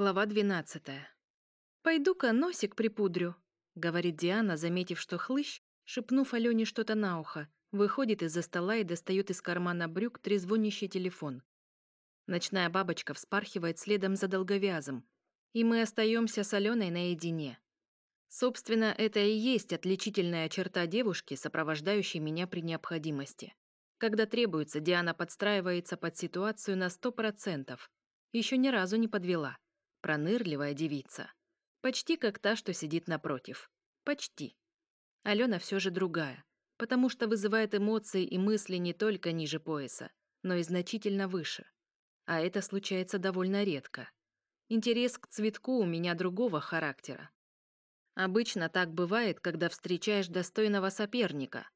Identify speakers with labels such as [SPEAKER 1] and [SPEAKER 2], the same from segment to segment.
[SPEAKER 1] Глава 12. «Пойду-ка носик припудрю», — говорит Диана, заметив, что хлыщ, шепнув Алене что-то на ухо, выходит из-за стола и достает из кармана брюк трезвонящий телефон. Ночная бабочка вспархивает следом за долговязом, и мы остаемся с Аленой наедине. Собственно, это и есть отличительная черта девушки, сопровождающей меня при необходимости. Когда требуется, Диана подстраивается под ситуацию на сто процентов. Еще ни разу не подвела. Пронырливая девица. Почти как та, что сидит напротив. Почти. Алена все же другая, потому что вызывает эмоции и мысли не только ниже пояса, но и значительно выше. А это случается довольно редко. Интерес к цветку у меня другого характера. Обычно так бывает, когда встречаешь достойного соперника.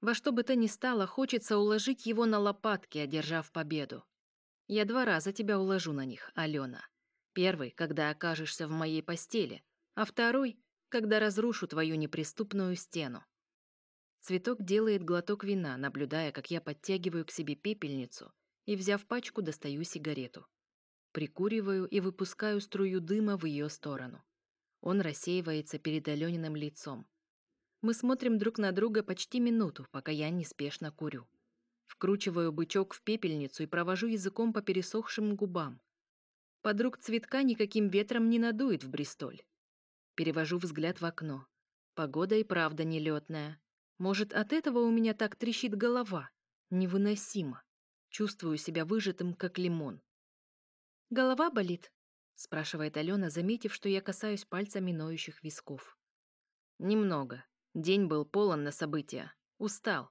[SPEAKER 1] Во что бы то ни стало, хочется уложить его на лопатки, одержав победу. Я два раза тебя уложу на них, Алена. Первый, когда окажешься в моей постели, а второй, когда разрушу твою неприступную стену. Цветок делает глоток вина, наблюдая, как я подтягиваю к себе пепельницу и, взяв пачку, достаю сигарету. Прикуриваю и выпускаю струю дыма в ее сторону. Он рассеивается перед Алёниным лицом. Мы смотрим друг на друга почти минуту, пока я неспешно курю. Вкручиваю бычок в пепельницу и провожу языком по пересохшим губам. Подруг цветка никаким ветром не надует в Бристоль. Перевожу взгляд в окно. Погода и правда нелетная. Может, от этого у меня так трещит голова? Невыносимо. Чувствую себя выжатым, как лимон. «Голова болит?» — спрашивает Алена, заметив, что я касаюсь пальцами ноющих висков. «Немного. День был полон на события. Устал».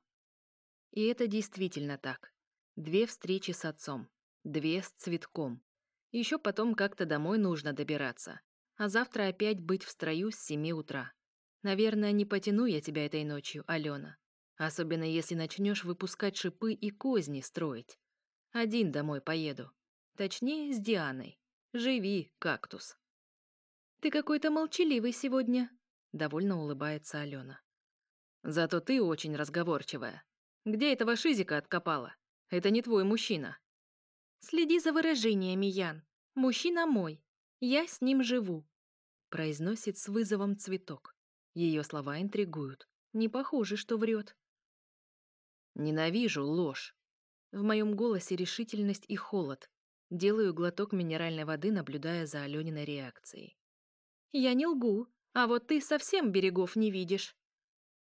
[SPEAKER 1] И это действительно так. Две встречи с отцом. Две с цветком. Еще потом как-то домой нужно добираться. А завтра опять быть в строю с семи утра. Наверное, не потяну я тебя этой ночью, Алена. Особенно если начнешь выпускать шипы и козни строить. Один домой поеду. Точнее, с Дианой. Живи, кактус. Ты какой-то молчаливый сегодня, довольно улыбается Алена. Зато ты очень разговорчивая. Где этого шизика откопала? Это не твой мужчина. Следи за выражениями, Ян. Мужчина мой. Я с ним живу. Произносит с вызовом цветок. Ее слова интригуют. Не похоже, что врет. Ненавижу ложь. В моем голосе решительность и холод. Делаю глоток минеральной воды, наблюдая за Алёниной реакцией. Я не лгу, а вот ты совсем берегов не видишь.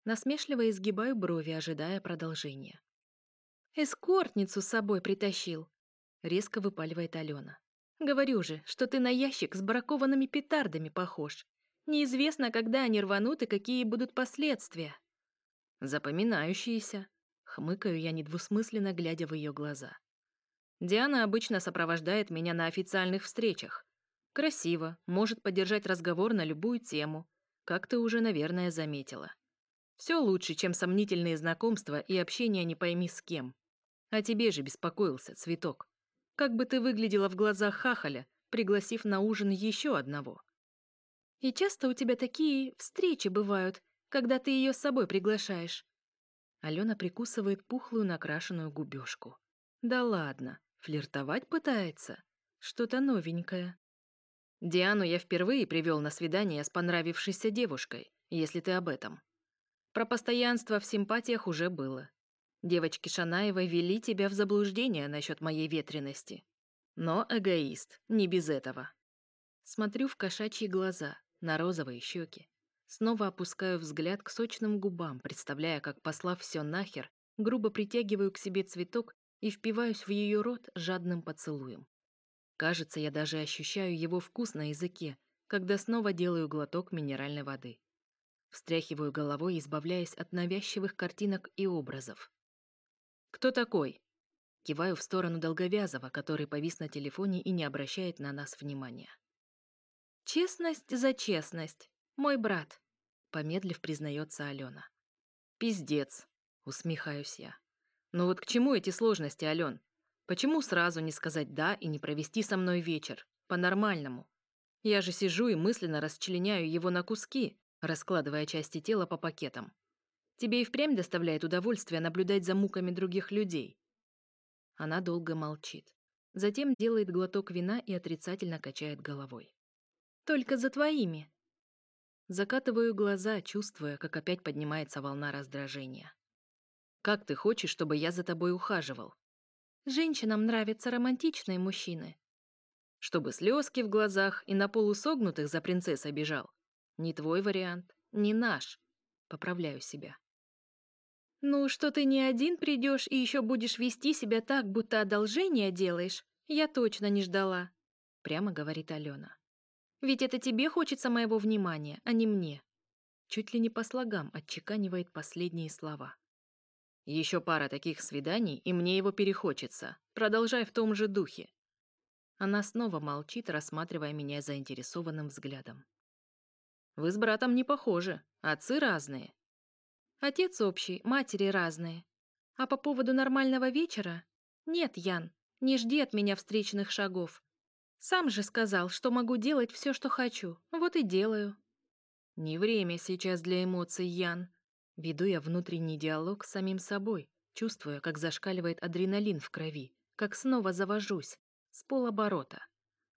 [SPEAKER 1] Насмешливо изгибаю брови, ожидая продолжения. Эскортницу с собой притащил. Резко выпаливает Алена. Говорю же, что ты на ящик с бракованными петардами похож. Неизвестно, когда они рванут и какие будут последствия. Запоминающиеся. Хмыкаю я недвусмысленно, глядя в ее глаза. Диана обычно сопровождает меня на официальных встречах. Красиво, может поддержать разговор на любую тему, как ты уже, наверное, заметила. Все лучше, чем сомнительные знакомства и общение не пойми с кем. А тебе же беспокоился, цветок. Как бы ты выглядела в глазах хахаля, пригласив на ужин еще одного? И часто у тебя такие встречи бывают, когда ты ее с собой приглашаешь. Алена прикусывает пухлую накрашенную губежку. Да ладно, флиртовать пытается. Что-то новенькое. Диану я впервые привел на свидание с понравившейся девушкой, если ты об этом. Про постоянство в симпатиях уже было. Девочки Шанаевой вели тебя в заблуждение насчет моей ветрености. Но эгоист, не без этого. Смотрю в кошачьи глаза, на розовые щеки. Снова опускаю взгляд к сочным губам, представляя, как, послав все нахер, грубо притягиваю к себе цветок и впиваюсь в ее рот жадным поцелуем. Кажется, я даже ощущаю его вкус на языке, когда снова делаю глоток минеральной воды. Встряхиваю головой, избавляясь от навязчивых картинок и образов. «Кто такой?» Киваю в сторону Долговязова, который повис на телефоне и не обращает на нас внимания. «Честность за честность. Мой брат», — помедлив признается Алена. «Пиздец», — усмехаюсь я. «Ну вот к чему эти сложности, Ален? Почему сразу не сказать «да» и не провести со мной вечер? По-нормальному. Я же сижу и мысленно расчленяю его на куски, раскладывая части тела по пакетам. Тебе и впрямь доставляет удовольствие наблюдать за муками других людей?» Она долго молчит. Затем делает глоток вина и отрицательно качает головой. «Только за твоими!» Закатываю глаза, чувствуя, как опять поднимается волна раздражения. «Как ты хочешь, чтобы я за тобой ухаживал?» «Женщинам нравятся романтичные мужчины». «Чтобы слезки в глазах и на полусогнутых за принцессой бежал. Не твой вариант, не наш». Поправляю себя. «Ну, что ты не один придешь и еще будешь вести себя так, будто одолжение делаешь, я точно не ждала», — прямо говорит Алена. «Ведь это тебе хочется моего внимания, а не мне». Чуть ли не по слогам отчеканивает последние слова. «Еще пара таких свиданий, и мне его перехочется. Продолжай в том же духе». Она снова молчит, рассматривая меня заинтересованным взглядом. «Вы с братом не похожи, отцы разные», Отец общий, матери разные. А по поводу нормального вечера? Нет, Ян, не жди от меня встречных шагов. Сам же сказал, что могу делать все, что хочу. Вот и делаю. Не время сейчас для эмоций, Ян. Веду я внутренний диалог с самим собой, чувствуя, как зашкаливает адреналин в крови, как снова завожусь, с полоборота.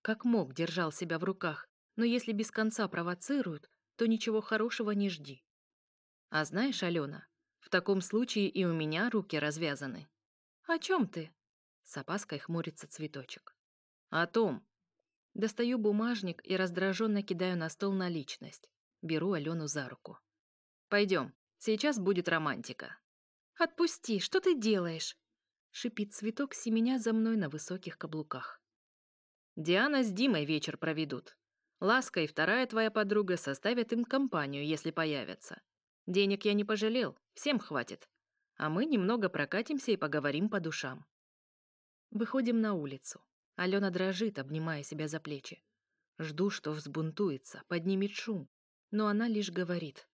[SPEAKER 1] Как мог, держал себя в руках, но если без конца провоцируют, то ничего хорошего не жди. А знаешь, Алена, в таком случае и у меня руки развязаны. О чем ты? С опаской хмурится цветочек. О том. Достаю бумажник и раздраженно кидаю на стол наличность. Беру Алену за руку. Пойдем, сейчас будет романтика. Отпусти, что ты делаешь? Шипит цветок, семеня за мной на высоких каблуках. Диана с Димой вечер проведут. Ласка и вторая твоя подруга составят им компанию, если появятся. Денег я не пожалел, всем хватит. А мы немного прокатимся и поговорим по душам. Выходим на улицу. Алена дрожит, обнимая себя за плечи. Жду, что взбунтуется, поднимет шум. Но она лишь говорит.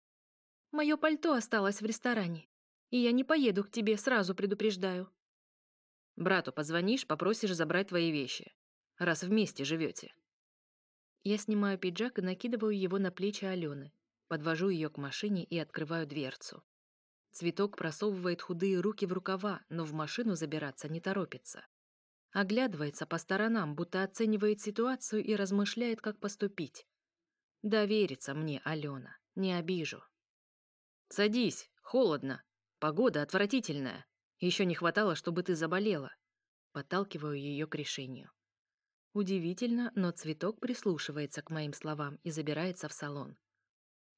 [SPEAKER 1] «Мое пальто осталось в ресторане, и я не поеду к тебе, сразу предупреждаю». «Брату позвонишь, попросишь забрать твои вещи, раз вместе живете». Я снимаю пиджак и накидываю его на плечи Алены, Подвожу ее к машине и открываю дверцу. Цветок просовывает худые руки в рукава, но в машину забираться не торопится. Оглядывается по сторонам, будто оценивает ситуацию и размышляет, как поступить. Доверится мне Алена, не обижу. «Садись, холодно. Погода отвратительная. Еще не хватало, чтобы ты заболела». Подталкиваю ее к решению. Удивительно, но цветок прислушивается к моим словам и забирается в салон.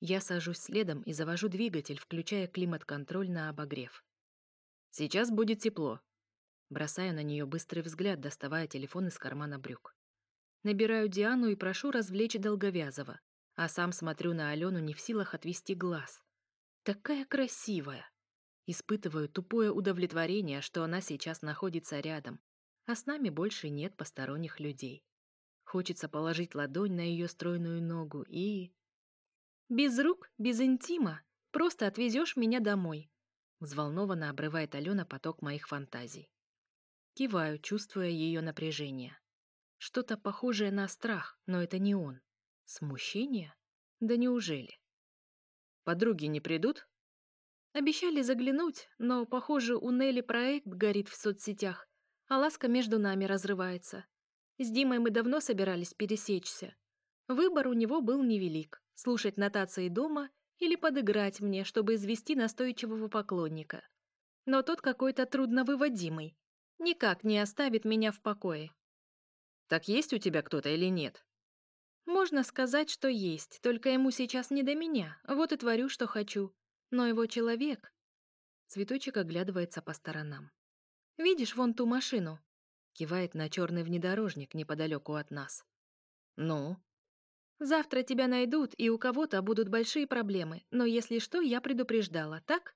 [SPEAKER 1] Я сажусь следом и завожу двигатель, включая климат-контроль на обогрев. «Сейчас будет тепло». Бросаю на нее быстрый взгляд, доставая телефон из кармана брюк. Набираю Диану и прошу развлечь Долговязова, а сам смотрю на Алену не в силах отвести глаз. Такая красивая. Испытываю тупое удовлетворение, что она сейчас находится рядом, а с нами больше нет посторонних людей. Хочется положить ладонь на ее стройную ногу и... Без рук, без интима. Просто отвезешь меня домой. Взволнованно обрывает Алена поток моих фантазий. Киваю, чувствуя ее напряжение. Что-то похожее на страх, но это не он. Смущение? Да неужели? Подруги не придут? Обещали заглянуть, но, похоже, у Нелли проект горит в соцсетях, а ласка между нами разрывается. С Димой мы давно собирались пересечься. Выбор у него был невелик слушать нотации дома или подыграть мне, чтобы извести настойчивого поклонника. Но тот какой-то трудновыводимый. Никак не оставит меня в покое. Так есть у тебя кто-то или нет? Можно сказать, что есть, только ему сейчас не до меня, вот и творю, что хочу. Но его человек... Цветочек оглядывается по сторонам. «Видишь вон ту машину?» Кивает на черный внедорожник неподалеку от нас. «Ну?» Завтра тебя найдут, и у кого-то будут большие проблемы, но если что, я предупреждала, так?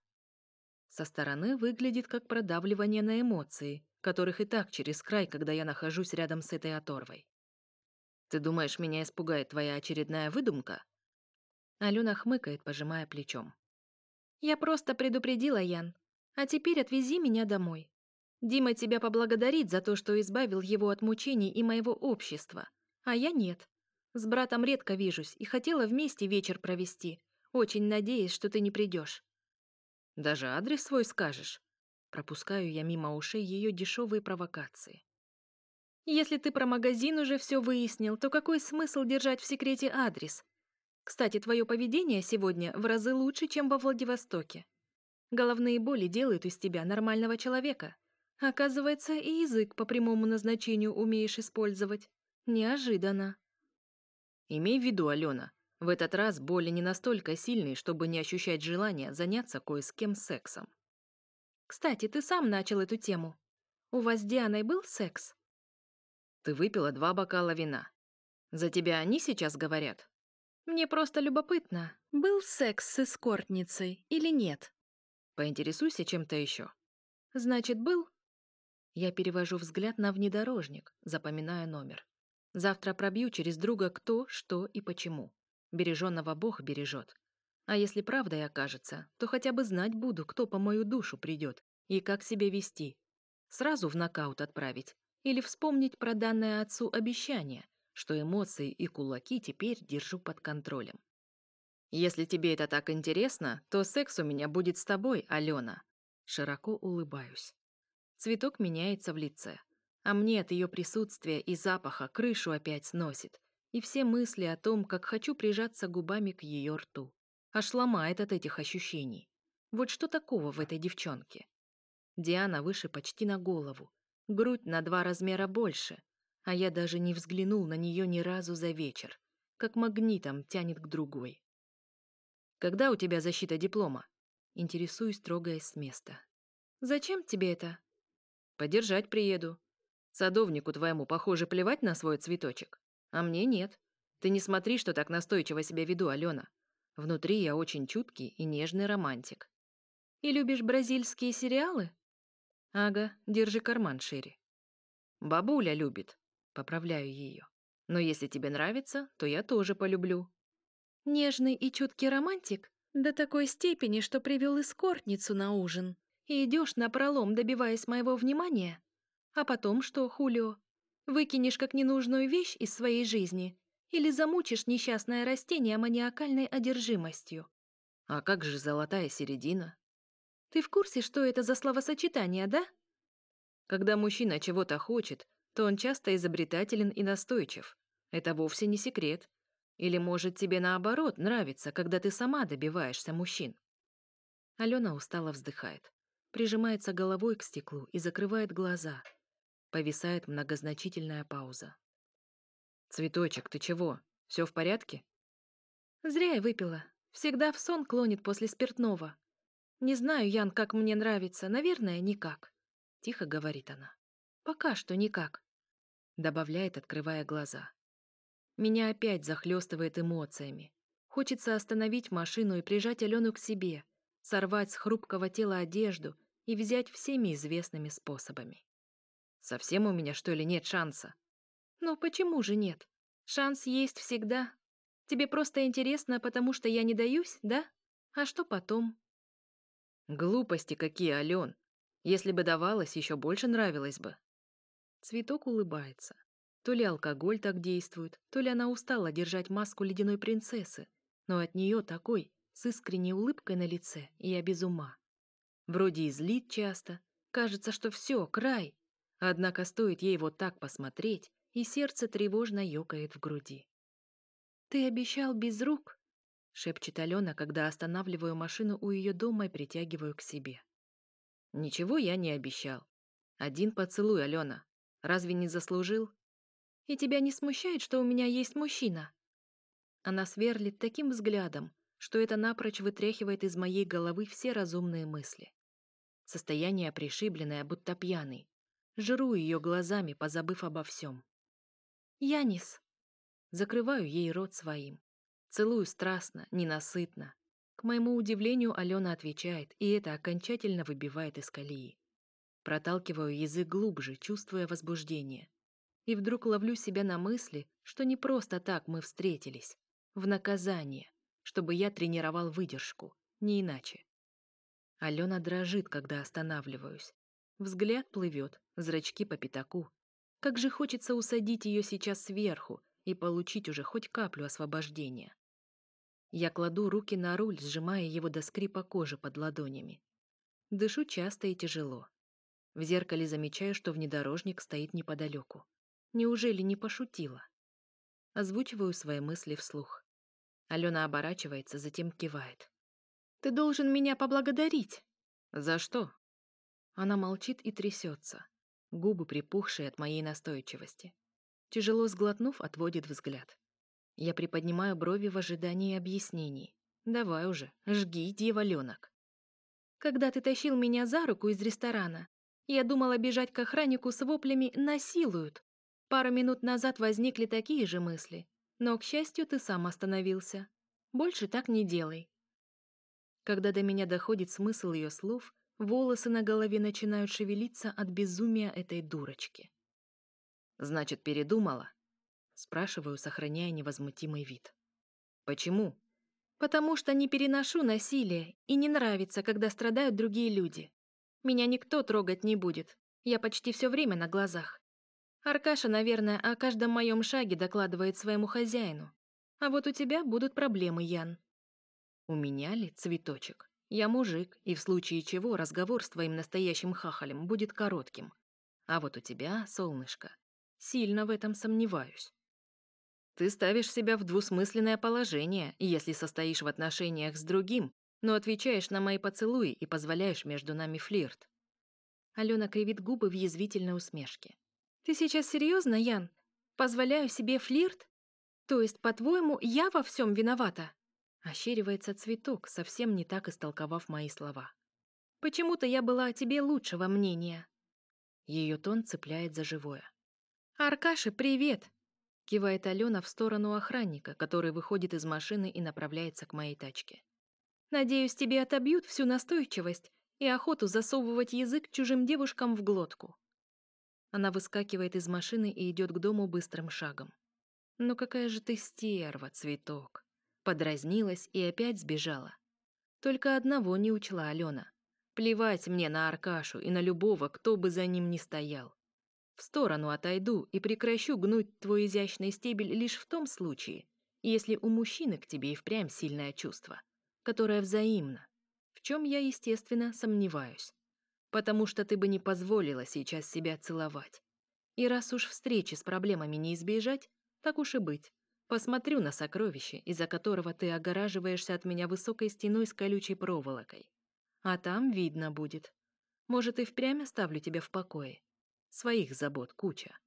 [SPEAKER 1] Со стороны выглядит как продавливание на эмоции, которых и так через край, когда я нахожусь рядом с этой оторвой. Ты думаешь, меня испугает твоя очередная выдумка? Алена хмыкает, пожимая плечом. Я просто предупредила, Ян. А теперь отвези меня домой. Дима тебя поблагодарит за то, что избавил его от мучений и моего общества, а я нет. С братом редко вижусь и хотела вместе вечер провести. Очень надеюсь, что ты не придешь. Даже адрес свой скажешь. Пропускаю я мимо ушей ее дешевые провокации. Если ты про магазин уже все выяснил, то какой смысл держать в секрете адрес? Кстати, твое поведение сегодня в разы лучше, чем во Владивостоке. Головные боли делают из тебя нормального человека. Оказывается, и язык по прямому назначению умеешь использовать. Неожиданно.
[SPEAKER 2] Имей в виду, Алена, в этот раз боли не настолько сильные, чтобы не ощущать желания заняться кое с кем сексом.
[SPEAKER 1] Кстати, ты сам начал эту тему. У вас с Дианой был секс?
[SPEAKER 2] Ты выпила два бокала вина. За тебя они сейчас говорят?
[SPEAKER 1] Мне просто любопытно, был секс с эскортницей или нет?
[SPEAKER 2] Поинтересуйся чем-то еще.
[SPEAKER 1] Значит, был?
[SPEAKER 2] Я перевожу взгляд на внедорожник, запоминая номер. Завтра пробью через друга кто, что и почему. Береженного Бог бережет. А если правдой окажется, то хотя бы знать буду, кто по мою душу придет и как себя вести. Сразу в нокаут отправить или вспомнить про данное отцу обещание, что эмоции и кулаки теперь держу под контролем. Если тебе это так интересно, то секс у меня будет с тобой, Алена. Широко улыбаюсь. Цветок меняется в лице, а мне от ее присутствия и запаха крышу опять сносит, и все мысли о том, как хочу прижаться губами к ее рту. Аж ломает от этих ощущений. Вот что такого в этой девчонке? Диана выше почти на голову, грудь на два размера больше, а я даже не взглянул на нее ни разу за вечер, как магнитом тянет к другой. «Когда у тебя защита диплома?» Интересуюсь, трогаясь с места.
[SPEAKER 1] «Зачем тебе это?»
[SPEAKER 2] «Подержать приеду. Садовнику твоему, похоже, плевать на свой цветочек. А мне нет. Ты не смотри, что так настойчиво себя веду, Алена. Внутри я очень чуткий и нежный романтик.
[SPEAKER 1] И любишь бразильские сериалы?
[SPEAKER 2] Ага, держи карман шире. Бабуля любит. Поправляю ее. Но если тебе нравится, то я тоже полюблю.
[SPEAKER 1] Нежный и чуткий романтик до такой степени, что привел эскортницу на ужин. И идешь на пролом, добиваясь моего внимания? А потом что, Хулио? Выкинешь как ненужную вещь из своей жизни или замучишь несчастное растение маниакальной одержимостью?
[SPEAKER 2] А как же золотая середина?
[SPEAKER 1] Ты в курсе, что это за словосочетание, да?
[SPEAKER 2] Когда мужчина чего-то хочет, то он часто изобретателен и настойчив. Это вовсе не секрет. Или, может, тебе наоборот нравится, когда ты сама добиваешься мужчин? Алена устало вздыхает, прижимается головой к стеклу и закрывает глаза. Повисает многозначительная пауза. «Цветочек, ты чего? Все в порядке?»
[SPEAKER 1] «Зря я выпила. Всегда в сон клонит после спиртного. Не знаю, Ян, как мне нравится. Наверное, никак», — тихо говорит она. «Пока что никак», — добавляет, открывая глаза. Меня опять захлестывает эмоциями. Хочется остановить машину и прижать Алену к себе, сорвать с хрупкого тела одежду и взять всеми известными способами.
[SPEAKER 2] Совсем у меня, что ли, нет шанса?
[SPEAKER 1] Но почему же нет? Шанс есть всегда. Тебе просто интересно, потому что я не даюсь, да? А что потом?
[SPEAKER 2] Глупости какие, Ален. Если бы давалось, еще больше нравилось бы. Цветок улыбается. То ли алкоголь так действует, то ли она устала держать маску ледяной принцессы, но от нее такой, с искренней улыбкой на лице, я без ума. Вроде и злит часто, кажется, что все, край. Однако стоит ей вот так посмотреть, и сердце тревожно ёкает в груди.
[SPEAKER 1] «Ты обещал без рук?»
[SPEAKER 2] — шепчет Алена, когда останавливаю машину у ее дома и притягиваю к себе. «Ничего я не обещал. Один поцелуй, Алена. Разве не заслужил?»
[SPEAKER 1] И тебя не смущает, что у меня есть мужчина?»
[SPEAKER 2] Она сверлит таким взглядом, что это напрочь вытряхивает из моей головы все разумные мысли. Состояние пришибленное, будто пьяный. Жру ее глазами, позабыв обо всем.
[SPEAKER 1] «Янис!»
[SPEAKER 2] Закрываю ей рот своим. Целую страстно, ненасытно. К моему удивлению, Алена отвечает, и это окончательно выбивает из колеи. Проталкиваю язык глубже, чувствуя возбуждение. И вдруг ловлю себя на мысли, что не просто так мы встретились. В наказание, чтобы я тренировал выдержку, не иначе. Алена дрожит, когда останавливаюсь. Взгляд плывет, зрачки по пятаку. Как же хочется усадить ее сейчас сверху и получить уже хоть каплю освобождения. Я кладу руки на руль, сжимая его до скрипа кожи под ладонями. Дышу часто и тяжело. В зеркале замечаю, что внедорожник стоит неподалеку.
[SPEAKER 1] Неужели не пошутила? Озвучиваю свои мысли вслух. Алена оборачивается, затем кивает. «Ты должен меня поблагодарить».
[SPEAKER 2] «За что?»
[SPEAKER 1] Она молчит и трясется, губы припухшие от моей настойчивости. Тяжело сглотнув, отводит взгляд. Я приподнимаю брови в ожидании объяснений. «Давай уже, жги, дьяволенок». «Когда ты тащил меня за руку из ресторана, я думала бежать к охраннику с воплями «насилуют». Пару минут назад возникли такие же мысли, но, к счастью, ты сам остановился. Больше так не делай. Когда до меня доходит смысл ее слов, волосы на голове начинают шевелиться от безумия этой дурочки.
[SPEAKER 2] «Значит, передумала?» Спрашиваю, сохраняя невозмутимый вид. «Почему?»
[SPEAKER 1] «Потому что не переношу насилие и не нравится, когда страдают другие люди. Меня никто трогать не будет. Я почти все время на глазах. Аркаша, наверное, о каждом моем шаге докладывает своему хозяину. А вот у тебя будут проблемы, Ян.
[SPEAKER 2] У меня ли цветочек? Я мужик, и в случае чего разговор с твоим настоящим хахалем будет коротким. А вот у тебя, солнышко, сильно в этом сомневаюсь. Ты ставишь себя в двусмысленное положение, если состоишь в отношениях с другим, но отвечаешь на мои поцелуи и позволяешь между нами флирт.
[SPEAKER 1] Алена кривит губы в язвительной усмешке. Ты сейчас серьезно, Ян? Позволяю себе флирт? То есть, по-твоему, я во всем виновата? Ощеривается цветок, совсем не так истолковав мои слова. Почему-то я была о тебе лучшего мнения. Ее тон цепляет за живое. «Аркаша, привет!» Кивает Алена в сторону охранника, который выходит из машины и направляется к моей тачке. «Надеюсь, тебе отобьют всю настойчивость и охоту засовывать язык чужим девушкам в глотку». Она выскакивает из машины и идет к дому быстрым шагом. «Ну какая же ты стерва, цветок!» Подразнилась и опять сбежала. Только одного не учла Алена. Плевать мне на Аркашу и на любого, кто бы за ним ни стоял. В сторону отойду и прекращу гнуть твой изящный стебель лишь в том случае, если у мужчины к тебе и впрямь сильное чувство, которое взаимно, в чем я, естественно, сомневаюсь потому что ты бы не позволила сейчас себя целовать. И раз уж встречи с проблемами не избежать, так уж и быть. Посмотрю на сокровище, из-за которого ты огораживаешься от меня высокой стеной с колючей проволокой. А там видно будет. Может, и впрямь оставлю тебя в покое. Своих забот куча.